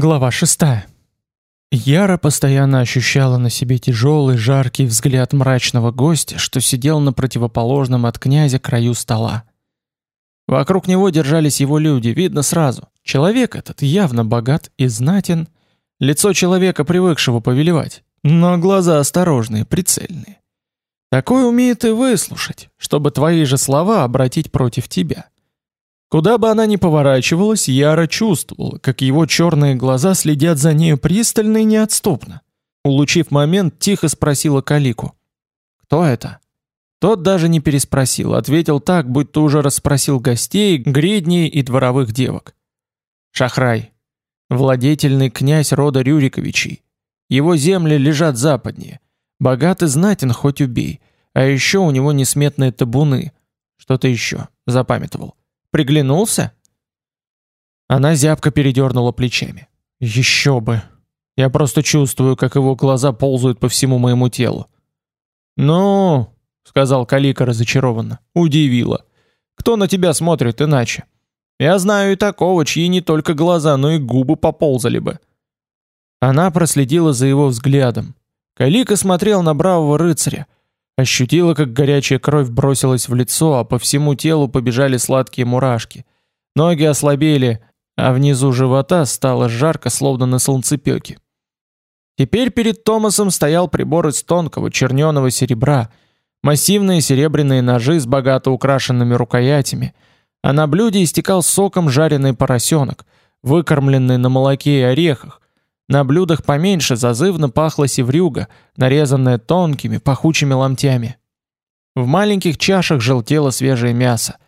Глава 6. Яра постоянно ощущала на себе тяжелый, жаркий взгляд мрачного гостя, что сидел на противоположном от князя краю стола. Вокруг него держались его люди, видно сразу. Человек этот явно богат и знатен, лицо человека, привыкшего повелевать, но глаза осторожные, прицельные. Такое умеет и выслушать, чтобы твои же слова обратить против тебя. Куда бы она ни поворачивалась, Яра чувствовала, как его черные глаза следят за нею пристально и неотступно. Улучив момент, тихо спросила Калику. «Кто это?» Тот даже не переспросил, ответил так, будто уже расспросил гостей, гридней и дворовых девок. «Шахрай. Владетельный князь рода Рюриковичей. Его земли лежат западнее. Богат и знатен, хоть убей. А еще у него несметные табуны. Что-то еще. Запамятовал. Приглянулся? Она зябко передернула плечами. Еще бы. Я просто чувствую, как его глаза ползают по всему моему телу. Ну, сказал Калика разочарованно. Удивило. Кто на тебя смотрит иначе? Я знаю и такого, чьи не только глаза, но и губы поползали бы. Она проследила за его взглядом. Калика смотрел на бравого рыцаря, Ощутила, как горячая кровь бросилась в лицо, а по всему телу побежали сладкие мурашки. Ноги ослабели, а внизу живота стало жарко, словно на солнцепёке. Теперь перед Томасом стоял прибор из тонкого черненого серебра, массивные серебряные ножи с богато украшенными рукоятями, а на блюде истекал соком жареный поросенок, выкормленный на молоке и орехах, на блюдах поменьше зазывно пахло севрюга, нарезанная тонкими пахучими ломтями. В маленьких чашах желтело свежее мясо.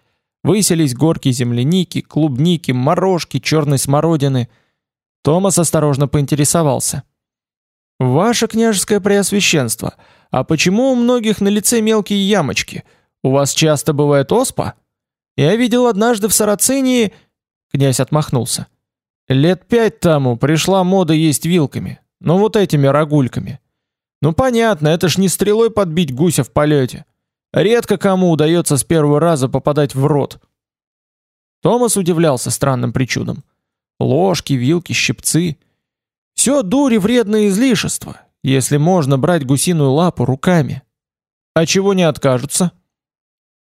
Выселись горки земляники, клубники, морожки, черной смородины. Томас осторожно поинтересовался. «Ваше княжеское преосвященство, а почему у многих на лице мелкие ямочки? У вас часто бывает оспа? Я видел однажды в Сарацинии...» Князь отмахнулся. Лет пять тому пришла мода есть вилками, ну вот этими рогульками. Ну понятно, это ж не стрелой подбить гуся в полете. Редко кому удается с первого раза попадать в рот. Томас удивлялся странным причудам. Ложки, вилки, щипцы. Все дури вредное излишество, если можно брать гусиную лапу руками. А чего не откажутся?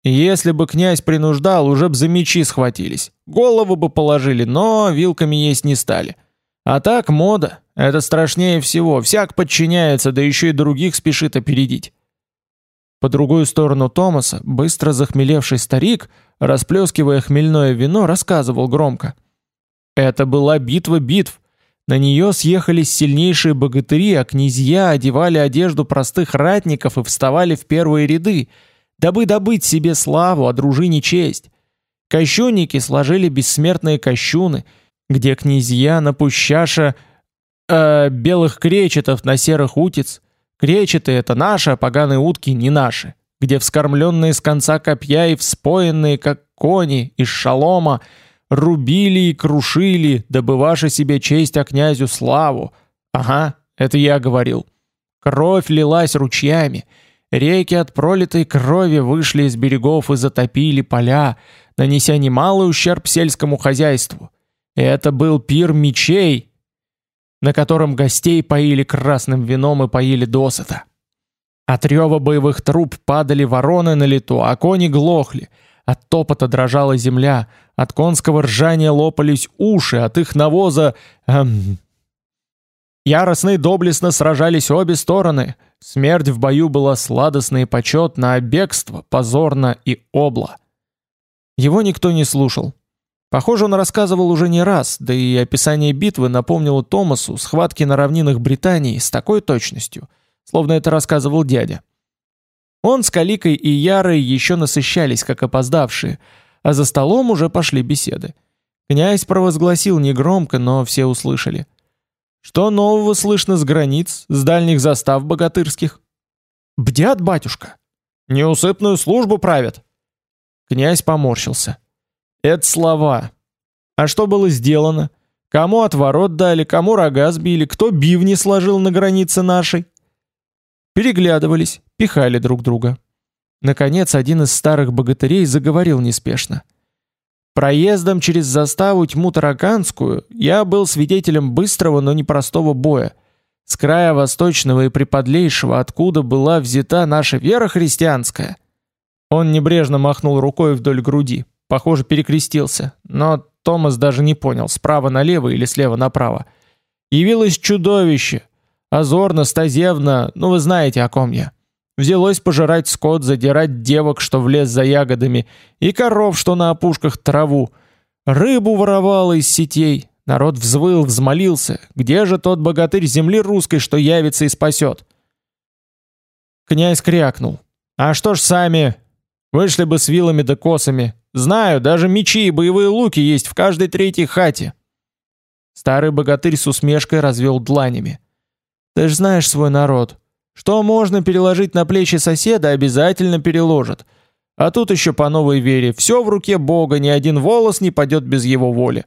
Если бы князь принуждал, уже б за мечи схватились. Голову бы положили, но вилками есть не стали. А так мода это страшнее всего. Всяк подчиняется, да еще и других спешит опередить. По другую сторону Томаса быстро захмелевший старик, расплескивая хмельное вино, рассказывал громко: "Это была битва битв. На нее съехались сильнейшие богатыри, а князья одевали одежду простых ратников и вставали в первые ряды." Дабы добыть себе славу, а дружине честь. Кощунники сложили бессмертные кощуны, где князья напущаша э, белых кречетов на серых утиц. Кречеты это наши, а поганые утки не наши. Где вскормленные с конца копья и вспоенные, как кони, из шалома, рубили и крушили, добываши себе честь, а князю славу. Ага, это я говорил. Кровь лилась ручьями, Реки от пролитой крови вышли из берегов и затопили поля, нанеся немалый ущерб сельскому хозяйству. Это был пир мечей, на котором гостей поили красным вином и поили досыта. От рева боевых труб падали вороны на лету, а кони глохли. От топота дрожала земля, от конского ржания лопались уши, от их навоза... Эм, яростно и доблестно сражались обе стороны — Смерть в бою была сладостна и почетна, а бегство позорно и обло. Его никто не слушал. Похоже, он рассказывал уже не раз, да и описание битвы напомнило Томасу схватки на равнинах Британии с такой точностью, словно это рассказывал дядя. Он с Каликой и Ярой еще насыщались, как опоздавшие, а за столом уже пошли беседы. Князь провозгласил негромко, но все услышали. Что нового слышно с границ, с дальних застав богатырских? Бдят, батюшка. Неусыпную службу правят. Князь поморщился. Это слова. А что было сделано? Кому отворот дали, кому рога сбили, кто бивни сложил на границе нашей? Переглядывались, пихали друг друга. Наконец один из старых богатырей заговорил неспешно. Проездом через заставу тьму Тараканскую я был свидетелем быстрого, но непростого боя. С края восточного и приподлейшего, откуда была взята наша вера христианская. Он небрежно махнул рукой вдоль груди, похоже, перекрестился, но Томас даже не понял, справа налево или слева направо. Явилось чудовище, озорно, стазевно, ну вы знаете, о ком я. Взялось пожирать скот, задирать девок, что в лес за ягодами, и коров, что на опушках траву. Рыбу воровало из сетей. Народ взвыл, взмолился. Где же тот богатырь земли русской, что явится и спасет? Князь крякнул. А что ж сами? Вышли бы с вилами да косами. Знаю, даже мечи и боевые луки есть в каждой третьей хате. Старый богатырь с усмешкой развел дланями. Ты ж знаешь свой народ. Что можно переложить на плечи соседа, обязательно переложат. А тут еще по новой вере, все в руке Бога, ни один волос не падет без его воли.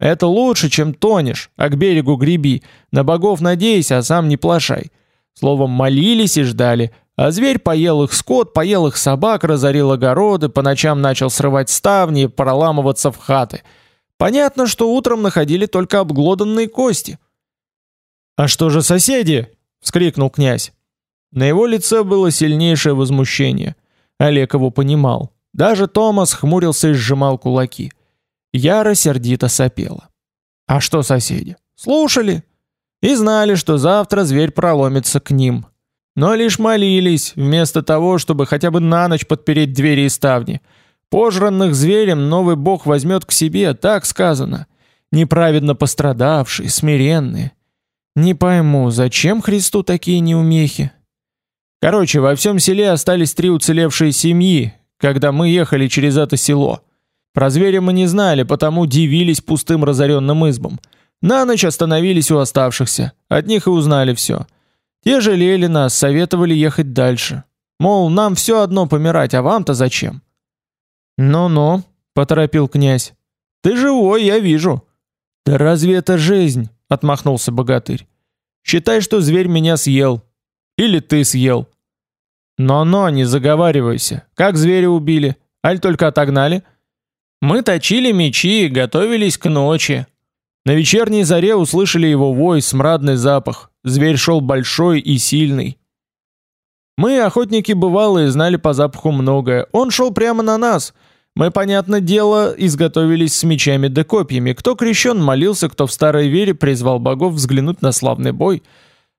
Это лучше, чем тонешь, а к берегу греби, на богов надейся, а сам не плашай. Словом, молились и ждали, а зверь поел их скот, поел их собак, разорил огороды, по ночам начал срывать ставни и проламываться в хаты. Понятно, что утром находили только обглоданные кости. «А что же соседи?» — вскрикнул князь. На его лице было сильнейшее возмущение. Олег его понимал. Даже Томас хмурился и сжимал кулаки. Яра сердито сопела. А что соседи? Слушали и знали, что завтра зверь проломится к ним. Но лишь молились, вместо того, чтобы хотя бы на ночь подпереть двери и ставни. Пожранных зверем новый бог возьмет к себе, так сказано. Неправедно пострадавшие, смиренные. Не пойму, зачем Христу такие неумехи? Короче, во всем селе остались три уцелевшие семьи, когда мы ехали через это село. Про зверя мы не знали, потому дивились пустым разоренным избам. На ночь остановились у оставшихся, от них и узнали все. Те жалели нас, советовали ехать дальше. Мол, нам все одно помирать, а вам-то зачем? «Ну-ну», — поторопил князь. «Ты живой, я вижу». «Да разве это жизнь?» — отмахнулся богатырь. «Считай, что зверь меня съел, или ты съел. Но-но, не заговаривайся. Как зверя убили? Аль только отогнали? Мы точили мечи и готовились к ночи. На вечерней заре услышали его вой, смрадный запах. Зверь шел большой и сильный. Мы, охотники бывалые, знали по запаху многое. Он шел прямо на нас. Мы, понятно дело, изготовились с мечами да копьями. Кто крещен, молился, кто в старой вере призвал богов взглянуть на славный бой —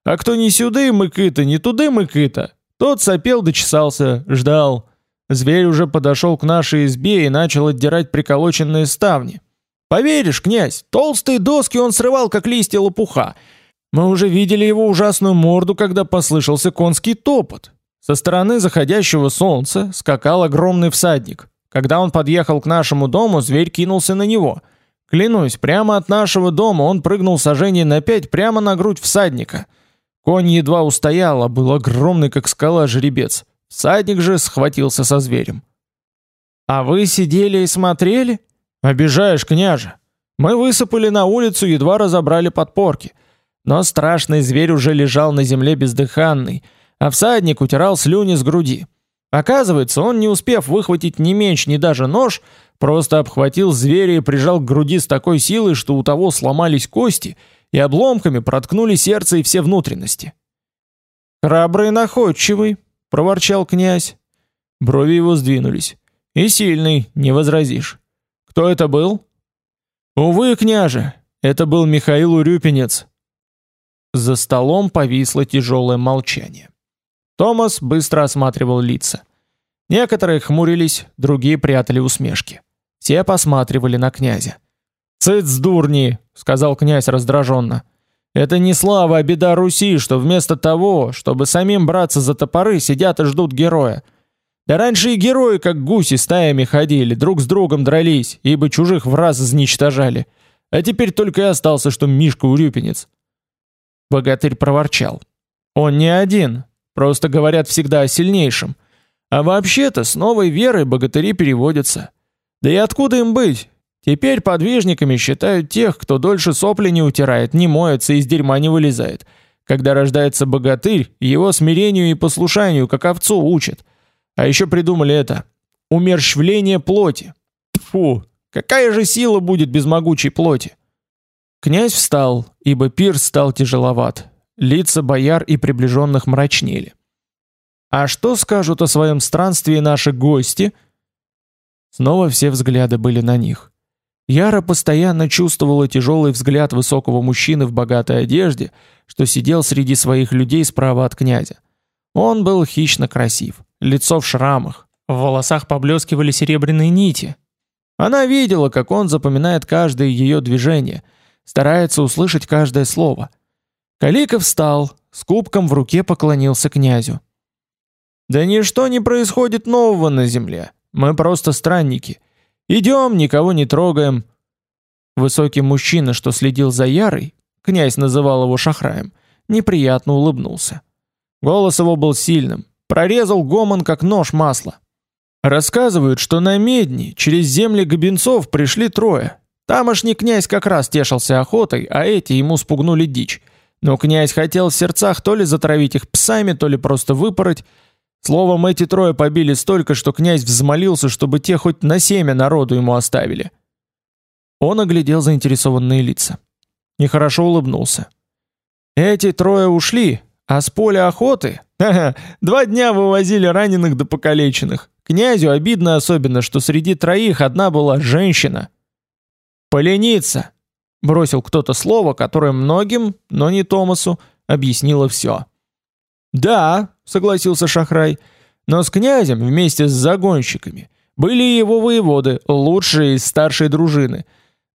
а кто не сюды мыкыта, не туды мыкыта, тот сопел дочесался, ждал. Зверь уже подошел к нашей избе и начал отдирать приколоченные ставни. Поверишь, князь, толстые доски он срывал, как листья лопуха. Мы уже видели его ужасную морду, когда послышался конский топот. Со стороны заходящего солнца скакал огромный всадник. Когда он подъехал к нашему дому, зверь кинулся на него. Клянусь, прямо от нашего дома он прыгнул сожжение на пять прямо на грудь всадника — Конь едва устоял, а был огромный, как скала, жеребец. Всадник же схватился со зверем. «А вы сидели и смотрели?» «Обижаешь, княже!» Мы высыпали на улицу, едва разобрали подпорки. Но страшный зверь уже лежал на земле бездыханный, а всадник утирал слюни с груди. Оказывается, он, не успев выхватить ни меч, ни даже нож, просто обхватил зверя и прижал к груди с такой силой, что у того сломались кости — и обломками проткнули сердце и все внутренности. «Храбрый находчивый», — проворчал князь. Брови его сдвинулись. «И сильный, не возразишь. Кто это был?» «Увы, княже, это был Михаил Урюпинец». За столом повисло тяжелое молчание. Томас быстро осматривал лица. Некоторые хмурились, другие прятали усмешки. Все посматривали на князя. «Цыц, дурни!» — сказал князь раздраженно. «Это не слава, а беда Руси, что вместо того, чтобы самим браться за топоры, сидят и ждут героя. Да раньше и герои, как гуси, стаями ходили, друг с другом дрались, ибо чужих в раз изничтожали. А теперь только и остался, что Мишка Урюпинец». Богатырь проворчал. «Он не один, просто говорят всегда о сильнейшем. А вообще-то с новой верой богатыри переводятся. Да и откуда им быть? Теперь подвижниками считают тех, кто дольше сопли не утирает, не моется и из дерьма не вылезает. Когда рождается богатырь, его смирению и послушанию, как овцу, учат. А еще придумали это. Умерщвление плоти. Фу, Какая же сила будет без могучей плоти? Князь встал, ибо пир стал тяжеловат. Лица бояр и приближенных мрачнели. А что скажут о своем странстве наши гости? Снова все взгляды были на них. Яра постоянно чувствовала тяжелый взгляд высокого мужчины в богатой одежде, что сидел среди своих людей справа от князя. Он был хищно красив, лицо в шрамах, в волосах поблескивали серебряные нити. Она видела, как он запоминает каждое ее движение, старается услышать каждое слово. Каликов встал, с кубком в руке поклонился князю. «Да ничто не происходит нового на земле. Мы просто странники. Идем, никого не трогаем». Высокий мужчина, что следил за Ярой, князь называл его шахраем, неприятно улыбнулся. Голос его был сильным, прорезал гомон, как нож масла. Рассказывают, что на Медни через земли гобенцов пришли трое. Тамошний князь как раз тешился охотой, а эти ему спугнули дичь. Но князь хотел в сердцах то ли затравить их псами, то ли просто выпороть. Словом, эти трое побили столько, что князь взмолился, чтобы те хоть на семя народу ему оставили. Он оглядел заинтересованные лица. Нехорошо улыбнулся. Эти трое ушли, а с поля охоты, ха-ха, два дня вывозили раненых до покалеченных. Князю обидно особенно, что среди троих одна была женщина. «Поленица!» — бросил кто-то слово, которое многим, но не Томасу, объяснило все. «Да», — согласился Шахрай, — «но с князем вместе с загонщиками были его воеводы, лучшие из старшей дружины.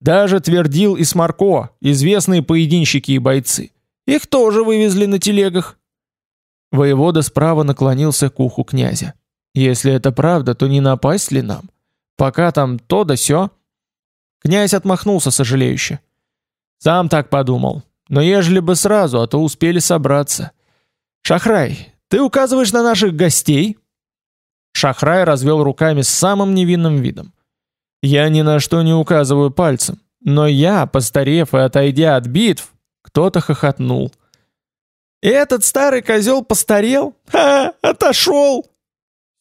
Даже Твердил и Смарко, известные поединщики и бойцы. Их тоже вывезли на телегах». Воевода справа наклонился к уху князя. Если это правда, то не напасть ли нам? Пока там то да сё. Князь отмахнулся сожалеюще. Сам так подумал. Но ежели бы сразу, а то успели собраться. Шахрай, ты указываешь на наших гостей? Шахрай развел руками с самым невинным видом. Я ни на что не указываю пальцем, но я, постарев и отойдя от битв, кто-то хохотнул. Этот старый козел постарел? Ха, отошел!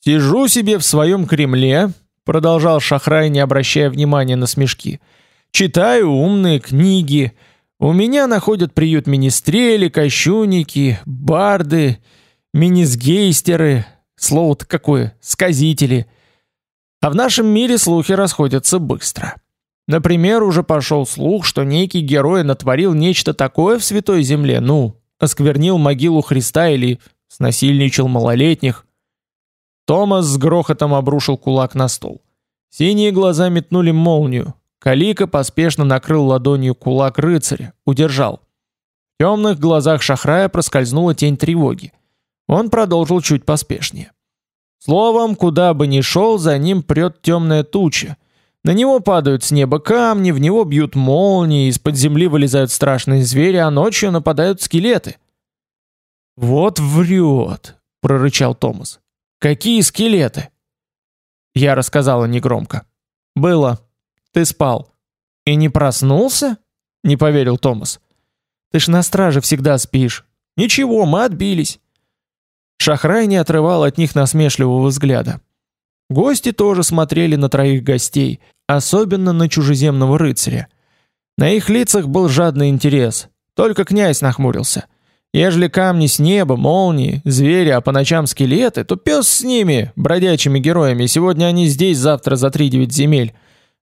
Сижу себе в своем Кремле, продолжал Шахрай, не обращая внимания на смешки. Читаю умные книги. У меня находят приют министрели, кощунники, барды, минисгейстеры, слово-то какое, сказители. А в нашем мире слухи расходятся быстро. Например, уже пошел слух, что некий герой натворил нечто такое в Святой Земле, ну, осквернил могилу Христа или снасильничал малолетних. Томас с грохотом обрушил кулак на стол. Синие глаза метнули молнию. Калика поспешно накрыл ладонью кулак рыцаря, удержал. В темных глазах Шахрая проскользнула тень тревоги. Он продолжил чуть поспешнее. Словом, куда бы ни шел, за ним прет темная туча. На него падают с неба камни, в него бьют молнии, из-под земли вылезают страшные звери, а ночью нападают скелеты. «Вот врет», — прорычал Томас. Какие скелеты? Я рассказала негромко. Было. Ты спал. И не проснулся? Не поверил Томас. Ты ж на страже всегда спишь. Ничего, мы отбились. Шахрай не отрывал от них насмешливого взгляда. Гости тоже смотрели на троих гостей, особенно на чужеземного рыцаря. На их лицах был жадный интерес. Только князь нахмурился. Ежели камни с неба, молнии, звери, а по ночам скелеты, то пес с ними, бродячими героями. Сегодня они здесь, завтра за три девять земель,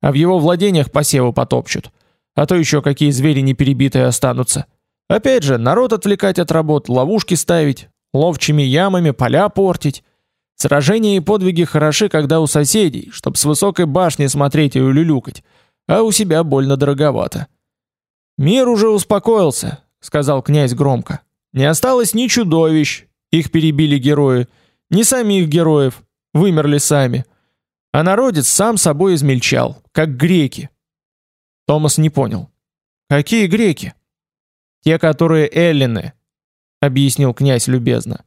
а в его владениях посевы потопчут. А то еще какие звери не перебитые останутся. Опять же, народ отвлекать от работ, ловушки ставить, ловчими ямами поля портить. Сражения и подвиги хороши, когда у соседей, чтоб с высокой башни смотреть и улюлюкать, а у себя больно дороговато. «Мир уже успокоился», — сказал князь громко. Не осталось ни чудовищ, их перебили герои, ни самих героев, вымерли сами. А народец сам собой измельчал, как греки. Томас не понял. Какие греки? Те, которые эллины, объяснил князь любезно.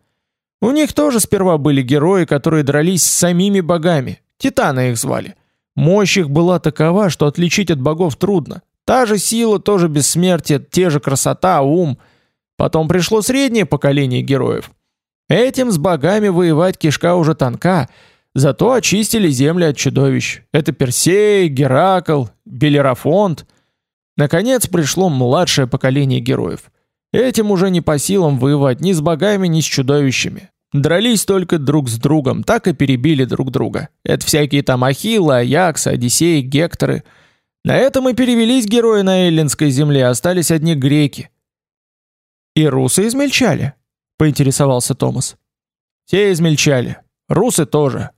У них тоже сперва были герои, которые дрались с самими богами. Титаны их звали. Мощь их была такова, что отличить от богов трудно. Та же сила, тоже бессмертие, те же красота, ум — Потом пришло среднее поколение героев. Этим с богами воевать кишка уже тонка, Зато очистили земли от чудовищ. Это Персей, Геракл, Белерафонт. Наконец пришло младшее поколение героев. Этим уже не по силам воевать ни с богами, ни с чудовищами. Дрались только друг с другом, так и перебили друг друга. Это всякие там Ахиллы, Аяксы, Одиссеи, Гекторы. На этом и перевелись герои на эллинской земле, остались одни греки. И русы измельчали, поинтересовался Томас. Все измельчали. Русы тоже.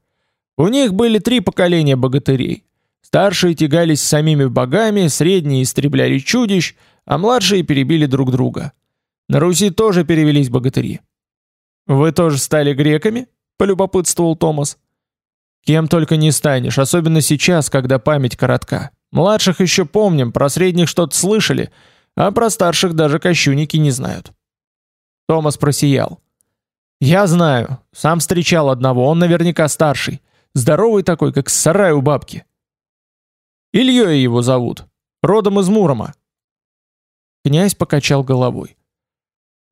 У них были три поколения богатырей. Старшие тягались с самими богами, средние истребляли чудищ, а младшие перебили друг друга. На Руси тоже перевелись богатыри. Вы тоже стали греками? полюбопытствовал Томас. Кем только не станешь, особенно сейчас, когда память коротка. Младших еще помним, про средних что-то слышали, а про старших даже кощунники не знают. Томас просиял. Я знаю, сам встречал одного, он наверняка старший, здоровый такой, как сарай у бабки. Ильей его зовут, родом из Мурома. Князь покачал головой.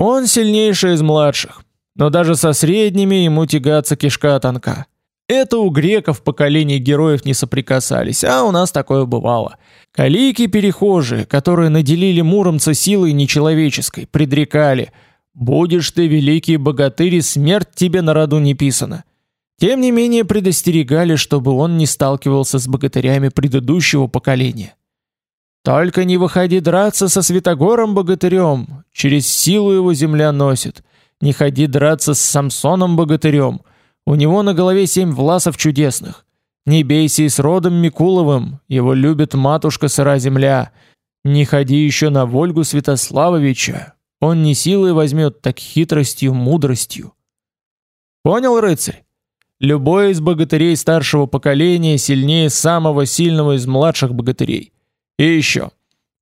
Он сильнейший из младших, но даже со средними ему тягаться кишка тонка. Это у греков поколения героев не соприкасались, а у нас такое бывало. Калики перехожие, которые наделили муромца силой нечеловеческой, предрекали: "Будешь ты великий богатырь, и смерть тебе на роду не писана". Тем не менее предостерегали, чтобы он не сталкивался с богатырями предыдущего поколения. Только не выходи драться со Святогором богатырем, через силу его земля носит. Не ходи драться с Самсоном богатырем, у него на голове семь власов чудесных. Не бейся и с родом Микуловым, его любит матушка сыра земля. Не ходи еще на Вольгу Святославовича, он не силой возьмет, так хитростью, мудростью. Понял, рыцарь? Любой из богатырей старшего поколения сильнее самого сильного из младших богатырей. И еще.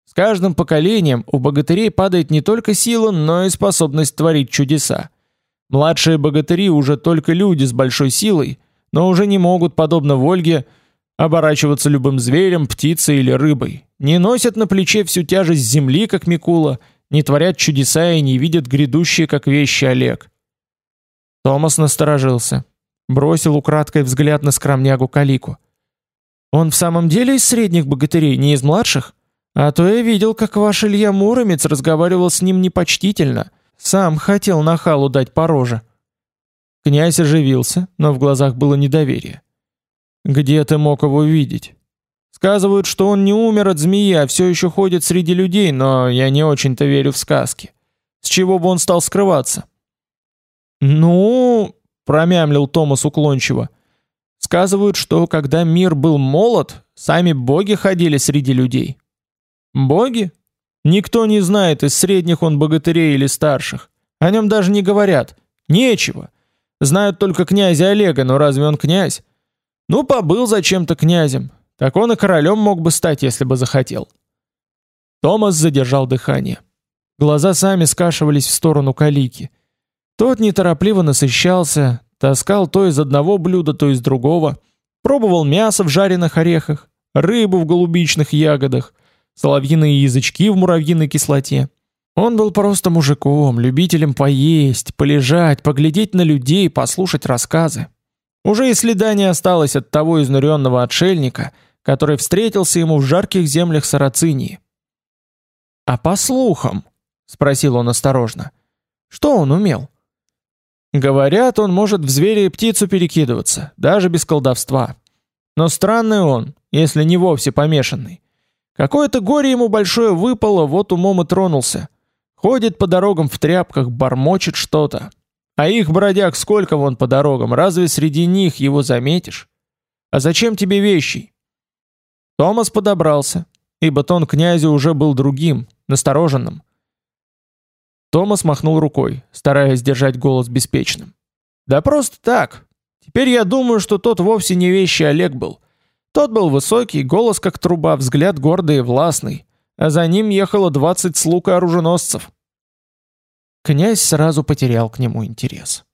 С каждым поколением у богатырей падает не только сила, но и способность творить чудеса. Младшие богатыри уже только люди с большой силой, но уже не могут, подобно Вольге, оборачиваться любым зверем, птицей или рыбой. Не носят на плече всю тяжесть земли, как Микула, не творят чудеса и не видят грядущие, как вещи Олег. Томас насторожился, бросил украдкой взгляд на скромнягу Калику. Он в самом деле из средних богатырей, не из младших? А то я видел, как ваш Илья Муромец разговаривал с ним непочтительно. Сам хотел нахалу дать по роже. Князь оживился, но в глазах было недоверие. Где ты мог его видеть? Сказывают, что он не умер от змеи, а все еще ходит среди людей, но я не очень-то верю в сказки. С чего бы он стал скрываться? Ну, промямлил Томас уклончиво. Сказывают, что когда мир был молод, сами боги ходили среди людей. Боги? Никто не знает, из средних он богатырей или старших. О нем даже не говорят. Нечего. Знают только князя Олега, но разве он князь? Ну, побыл зачем-то князем. Так он и королем мог бы стать, если бы захотел. Томас задержал дыхание. Глаза сами скашивались в сторону Калики. Тот неторопливо насыщался, таскал то из одного блюда, то из другого, пробовал мясо в жареных орехах, рыбу в голубичных ягодах, соловьиные язычки в муравьиной кислоте. Он был просто мужиком, любителем поесть, полежать, поглядеть на людей, послушать рассказы. Уже и следа не осталось от того изнуренного отшельника, который встретился ему в жарких землях Сарацинии. «А по слухам?» — спросил он осторожно. «Что он умел?» «Говорят, он может в зверя и птицу перекидываться, даже без колдовства. Но странный он, если не вовсе помешанный. Какое-то горе ему большое выпало, вот умом и тронулся. Ходит по дорогам в тряпках, бормочет что-то. А их бродяг сколько вон по дорогам, разве среди них его заметишь? А зачем тебе вещи? Томас подобрался, ибо тон князя уже был другим, настороженным. Томас махнул рукой, стараясь держать голос беспечным. Да просто так. Теперь я думаю, что тот вовсе не вещи Олег был. Тот был высокий, голос как труба, взгляд гордый и властный, а за ним ехало двадцать слуг и оруженосцев. Князь сразу потерял к нему интерес.